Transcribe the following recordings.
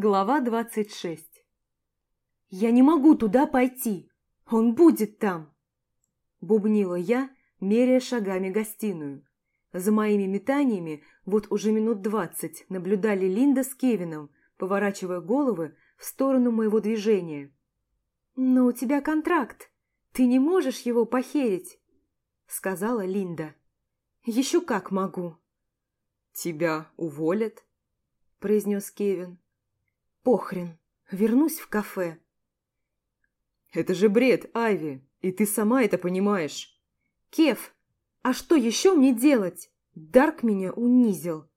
Глава двадцать шесть. «Я не могу туда пойти! Он будет там!» Бубнила я, меряя шагами гостиную. За моими метаниями вот уже минут двадцать наблюдали Линда с Кевином, поворачивая головы в сторону моего движения. «Но у тебя контракт. Ты не можешь его похерить», — сказала Линда. «Еще как могу». «Тебя уволят?» – произнес Кевин. «Похрен, вернусь в кафе». «Это же бред, Айви, и ты сама это понимаешь». «Кев, а что еще мне делать? Дарк меня унизил».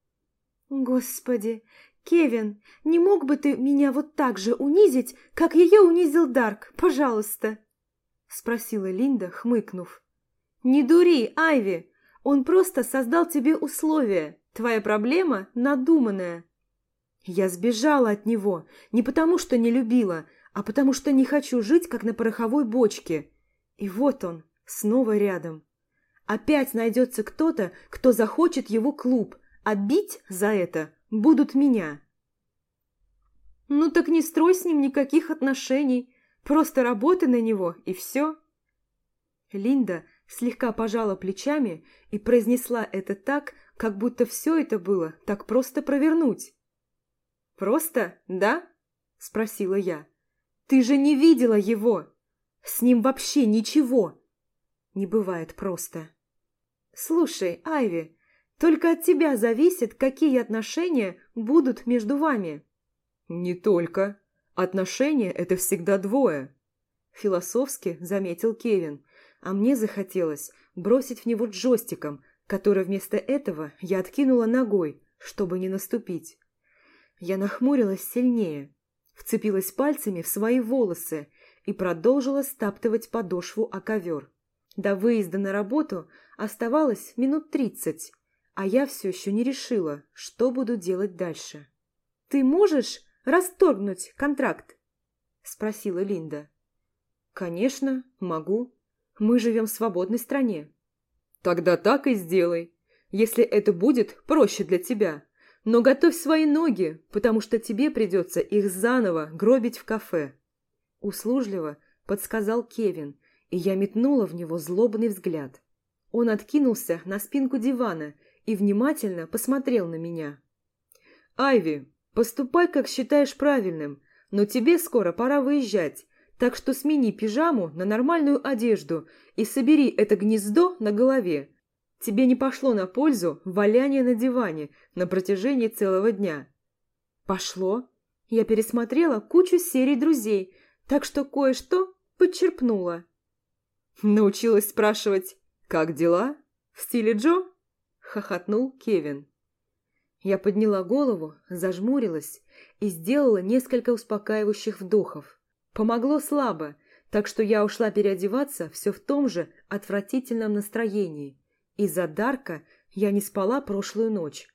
«Господи, Кевин, не мог бы ты меня вот так же унизить, как ее унизил Дарк, пожалуйста?» Спросила Линда, хмыкнув. «Не дури, Айви, он просто создал тебе условия. Твоя проблема надуманная. Я сбежала от него не потому, что не любила, а потому что не хочу жить, как на пороховой бочке. И вот он, снова рядом. Опять найдется кто-то, кто захочет его клуб, а бить за это будут меня. Ну так не строй с ним никаких отношений, просто работай на него, и все. Линда слегка пожала плечами и произнесла это так, как будто все это было так просто провернуть. «Просто, да?» – спросила я. «Ты же не видела его! С ним вообще ничего!» «Не бывает просто!» «Слушай, Айви, только от тебя зависит, какие отношения будут между вами». «Не только. Отношения – это всегда двое», – философски заметил Кевин, а мне захотелось бросить в него джойстиком, который вместо этого я откинула ногой, чтобы не наступить. Я нахмурилась сильнее, вцепилась пальцами в свои волосы и продолжила стаптывать подошву о ковер. До выезда на работу оставалось минут тридцать, а я все еще не решила, что буду делать дальше. «Ты можешь расторгнуть контракт?» – спросила Линда. «Конечно, могу. Мы живем в свободной стране». Тогда так и сделай, если это будет проще для тебя. Но готовь свои ноги, потому что тебе придется их заново гробить в кафе. Услужливо подсказал Кевин, и я метнула в него злобный взгляд. Он откинулся на спинку дивана и внимательно посмотрел на меня. «Айви, поступай, как считаешь правильным, но тебе скоро пора выезжать, так что смени пижаму на нормальную одежду и собери это гнездо на голове. Тебе не пошло на пользу валяние на диване на протяжении целого дня. Пошло. Я пересмотрела кучу серий друзей, так что кое-что подчерпнула. Научилась спрашивать «Как дела?» в стиле Джо? Хохотнул Кевин. Я подняла голову, зажмурилась и сделала несколько успокаивающих вдохов. Помогло слабо, так что я ушла переодеваться все в том же отвратительном настроении. Из-за Дарка я не спала прошлую ночь.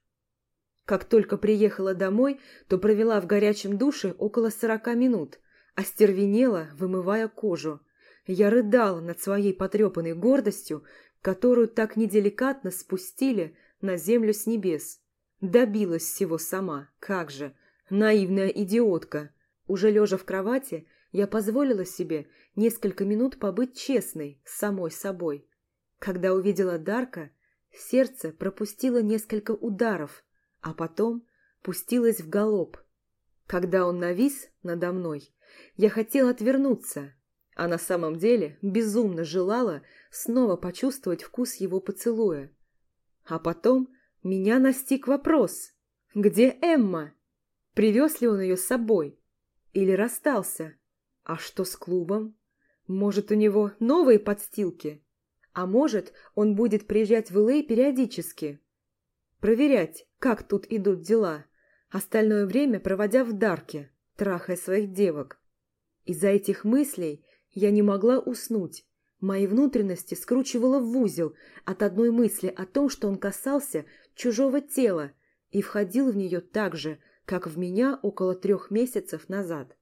Как только приехала домой, то провела в горячем душе около сорока минут, остервенела, вымывая кожу. Я рыдала над своей потрепанной гордостью, которую так неделикатно спустили на землю с небес. Добилась всего сама, как же, наивная идиотка. Уже лежа в кровати, я позволила себе несколько минут побыть честной с самой собой. Когда увидела Дарка, сердце пропустило несколько ударов, а потом пустилось в галоп. Когда он навис надо мной, я хотела отвернуться, а на самом деле безумно желала снова почувствовать вкус его поцелуя. А потом меня настиг вопрос, где Эмма? Привез ли он ее с собой? Или расстался? А что с клубом? Может, у него новые подстилки? А может, он будет приезжать в Л.А. периодически? Проверять, как тут идут дела, остальное время проводя в Дарке, трахая своих девок. Из-за этих мыслей я не могла уснуть. Мои внутренности скручивало в узел от одной мысли о том, что он касался чужого тела и входил в нее так же, как в меня около трех месяцев назад.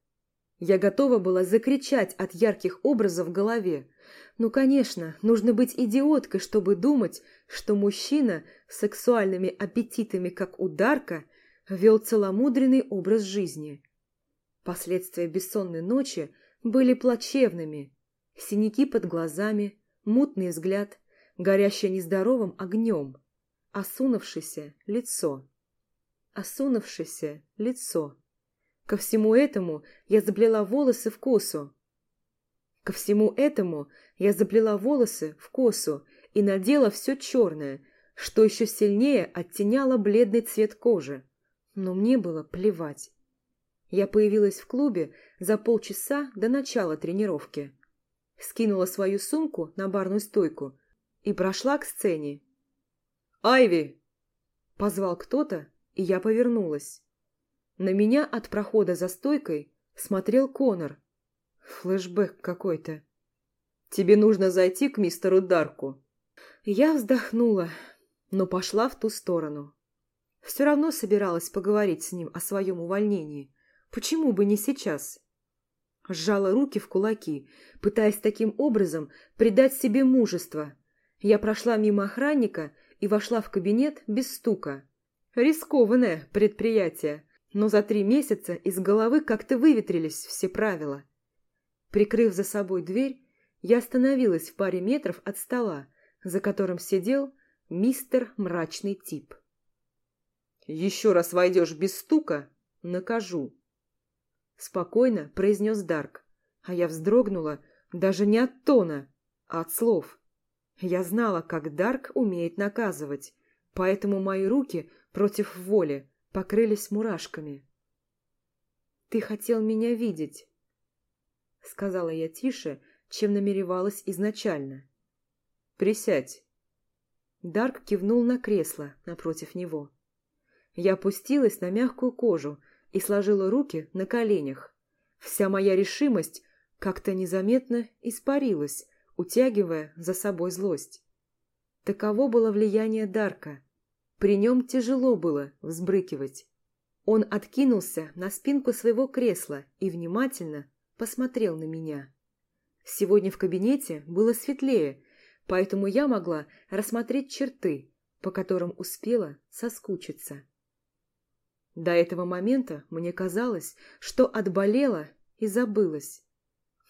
Я готова была закричать от ярких образов в голове. Ну, конечно, нужно быть идиоткой, чтобы думать, что мужчина с сексуальными аппетитами, как ударка, вел целомудренный образ жизни. Последствия бессонной ночи были плачевными. Синяки под глазами, мутный взгляд, горящее нездоровым огнем, осунувшееся лицо. Осунувшееся лицо. Ко всему этому я заплела волосы в косу. Ко всему этому я заплела волосы в косу и надела все черное, что еще сильнее оттеняло бледный цвет кожи. Но мне было плевать. Я появилась в клубе за полчаса до начала тренировки. Скинула свою сумку на барную стойку и прошла к сцене. «Айви!» – позвал кто-то, и я повернулась. На меня от прохода за стойкой смотрел Конор. Флэшбэк какой-то. «Тебе нужно зайти к мистеру Дарку». Я вздохнула, но пошла в ту сторону. Все равно собиралась поговорить с ним о своем увольнении. Почему бы не сейчас? Сжала руки в кулаки, пытаясь таким образом придать себе мужество. Я прошла мимо охранника и вошла в кабинет без стука. Рискованное предприятие, но за три месяца из головы как-то выветрились все правила. Прикрыв за собой дверь, я остановилась в паре метров от стола, за которым сидел мистер мрачный тип. «Еще раз войдешь без стука — накажу», — спокойно произнес Дарк, а я вздрогнула даже не от тона, а от слов. Я знала, как Дарк умеет наказывать, поэтому мои руки против воли покрылись мурашками. «Ты хотел меня видеть», — сказала я тише, чем намеревалась изначально. «Присядь». Дарк кивнул на кресло напротив него. Я опустилась на мягкую кожу и сложила руки на коленях. Вся моя решимость как-то незаметно испарилась, утягивая за собой злость. Таково было влияние Дарка. При нем тяжело было взбрыкивать. Он откинулся на спинку своего кресла и внимательно посмотрел на меня. Сегодня в кабинете было светлее, поэтому я могла рассмотреть черты, по которым успела соскучиться. До этого момента мне казалось, что отболела и забылась.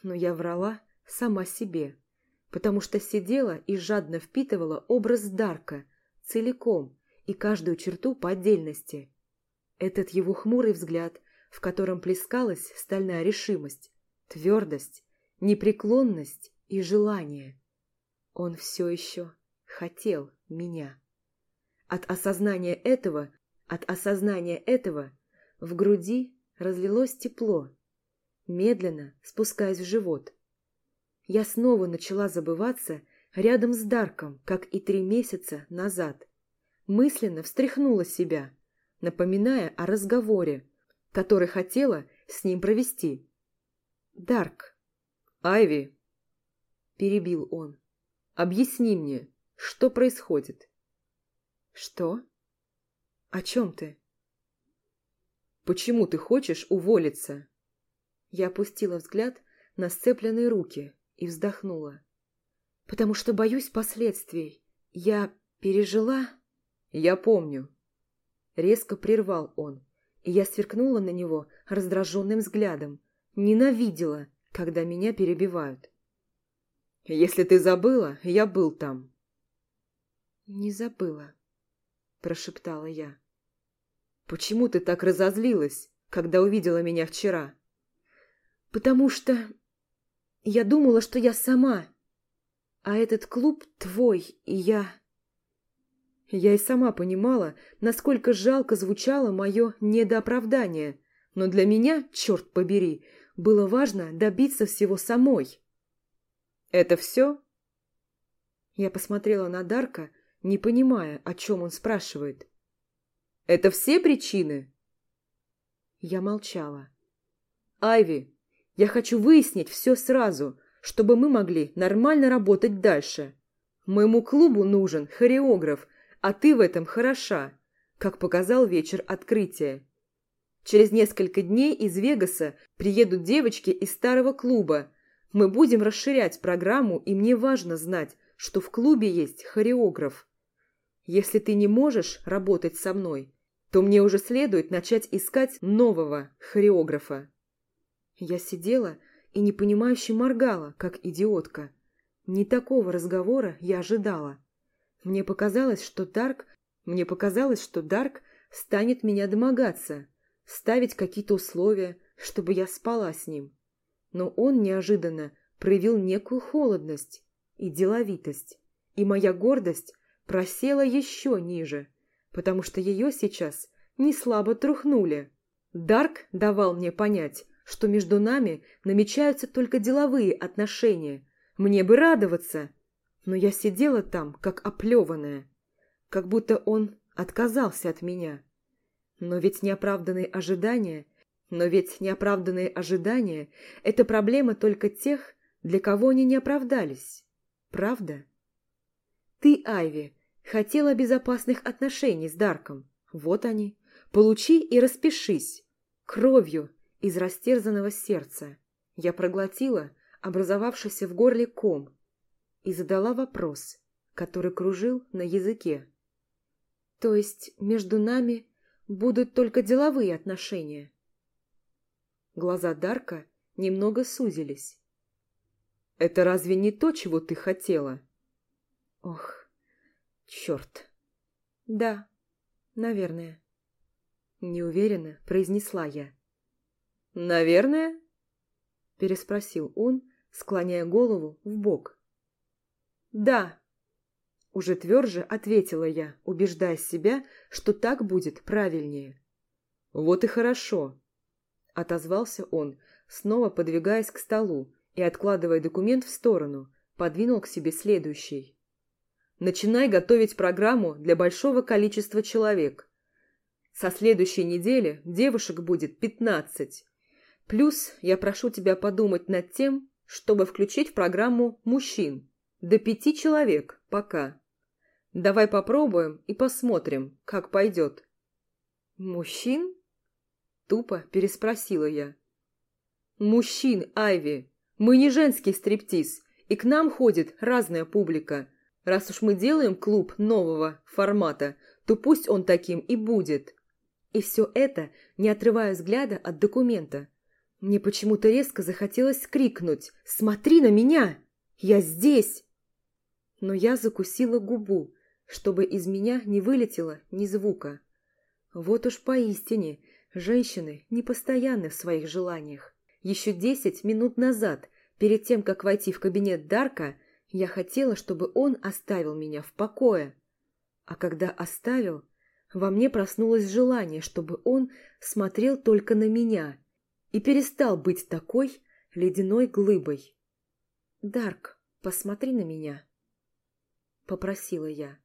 Но я врала сама себе, потому что сидела и жадно впитывала образ Дарка целиком и каждую черту по отдельности. Этот его хмурый взгляд, в котором плескалась стальная решимость, твердость, непреклонность и желание. Он все еще хотел меня. От осознания этого от осознания этого в груди разлилось тепло, медленно спускаясь в живот. Я снова начала забываться рядом с Дарком, как и три месяца назад. Мысленно встряхнула себя, напоминая о разговоре, который хотела с ним провести. «Дарк!» «Айви!» – перебил он. «Объясни мне, что происходит?» «Что?» «О чем ты?» «Почему ты хочешь уволиться?» Я опустила взгляд на сцепленные руки и вздохнула. «Потому что боюсь последствий. Я пережила...» «Я помню». Резко прервал он, и я сверкнула на него раздраженным взглядом. Ненавидела, когда меня перебивают. «Если ты забыла, я был там». «Не забыла», – прошептала я. «Почему ты так разозлилась, когда увидела меня вчера?» «Потому что я думала, что я сама, а этот клуб твой, и я...» Я и сама понимала, насколько жалко звучало мое недооправдание, но для меня, черт побери, было важно добиться всего самой. «Это все?» Я посмотрела на Дарка, не понимая, о чем он спрашивает. Это все причины?» Я молчала. «Айви, я хочу выяснить все сразу, чтобы мы могли нормально работать дальше. Моему клубу нужен хореограф, а ты в этом хороша, как показал вечер открытия. Через несколько дней из Вегаса приедут девочки из старого клуба. Мы будем расширять программу, и мне важно знать, что в клубе есть хореограф. Если ты не можешь работать со мной, то мне уже следует начать искать нового хореографа. Я сидела и непонимающе моргала, как идиотка. Не такого разговора я ожидала. Мне показалось, что Дарк... Мне показалось, что Дарк станет меня домогаться, ставить какие-то условия, чтобы я спала с ним. Но он неожиданно проявил некую холодность и деловитость, и моя гордость просела еще ниже, потому что ее сейчас не слабо трухнули. Дарк давал мне понять, что между нами намечаются только деловые отношения. Мне бы радоваться. Но я сидела там, как оплеванная, как будто он отказался от меня. Но ведь неоправданные ожидания, но ведь неоправданные ожидания – это проблема только тех, для кого они не оправдались. Правда? Ты, Айви, хотела безопасных отношений с Дарком. Вот они. Получи и распишись. Кровью из растерзанного сердца. Я проглотила образовавшийся в горле ком и задала вопрос, который кружил на языке. То есть между нами будут только деловые отношения? Глаза Дарка немного сузились. «Это разве не то, чего ты хотела?» «Ох, черт!» «Да, наверное», — неуверенно произнесла я. «Наверное?» – переспросил он, склоняя голову в бок. «Да», – уже тверже ответила я, убеждая себя, что так будет правильнее. «Вот и хорошо», – отозвался он, снова подвигаясь к столу и, откладывая документ в сторону, подвинул к себе следующий. «Начинай готовить программу для большого количества человек. Со следующей недели девушек будет пятнадцать. Плюс я прошу тебя подумать над тем, чтобы включить в программу мужчин. До пяти человек пока. Давай попробуем и посмотрим, как пойдет. Мужчин? Тупо переспросила я. Мужчин, Айви. Мы не женский стриптиз, и к нам ходит разная публика. Раз уж мы делаем клуб нового формата, то пусть он таким и будет. И все это, не отрывая взгляда от документа. Мне почему-то резко захотелось крикнуть «Смотри на меня! Я здесь!» Но я закусила губу, чтобы из меня не вылетело ни звука. Вот уж поистине, женщины непостоянны в своих желаниях. Еще десять минут назад, перед тем, как войти в кабинет Дарка, я хотела, чтобы он оставил меня в покое. А когда оставил, во мне проснулось желание, чтобы он смотрел только на меня – и перестал быть такой ледяной глыбой. «Дарк, посмотри на меня», — попросила я.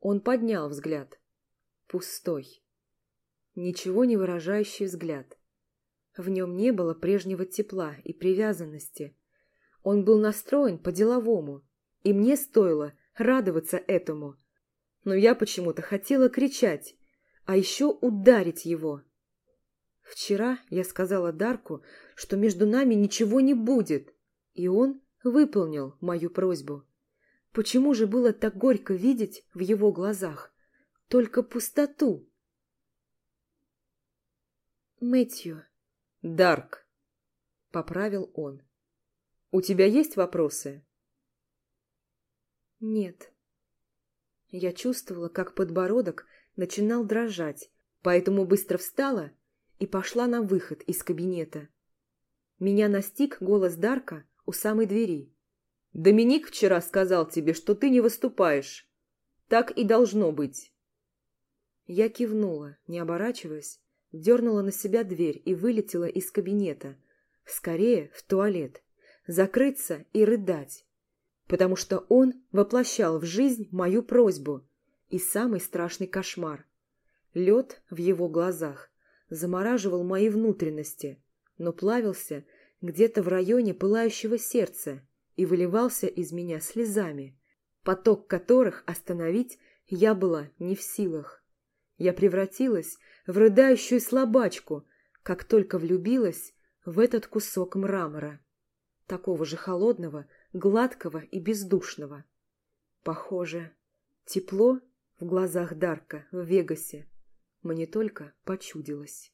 Он поднял взгляд. Пустой. Ничего не выражающий взгляд. В нем не было прежнего тепла и привязанности. Он был настроен по-деловому, и мне стоило радоваться этому. Но я почему-то хотела кричать, а еще ударить его. Вчера я сказала Дарку, что между нами ничего не будет, и он выполнил мою просьбу. Почему же было так горько видеть в его глазах только пустоту? Мэтью. Дарк, поправил он. У тебя есть вопросы? Нет. Я чувствовала, как подбородок начинал дрожать, поэтому быстро встала и пошла на выход из кабинета. Меня настиг голос Дарка у самой двери. «Доминик вчера сказал тебе, что ты не выступаешь. Так и должно быть». Я кивнула, не оборачиваясь, дернула на себя дверь и вылетела из кабинета. Скорее в туалет. Закрыться и рыдать. Потому что он воплощал в жизнь мою просьбу и самый страшный кошмар. Лед в его глазах замораживал мои внутренности, но плавился где-то в районе пылающего сердца и выливался из меня слезами, поток которых остановить я была не в силах. Я превратилась в рыдающую слабачку, как только влюбилась в этот кусок мрамора, такого же холодного, гладкого и бездушного. Похоже, тепло в глазах Дарка в Вегасе мне только почудилось.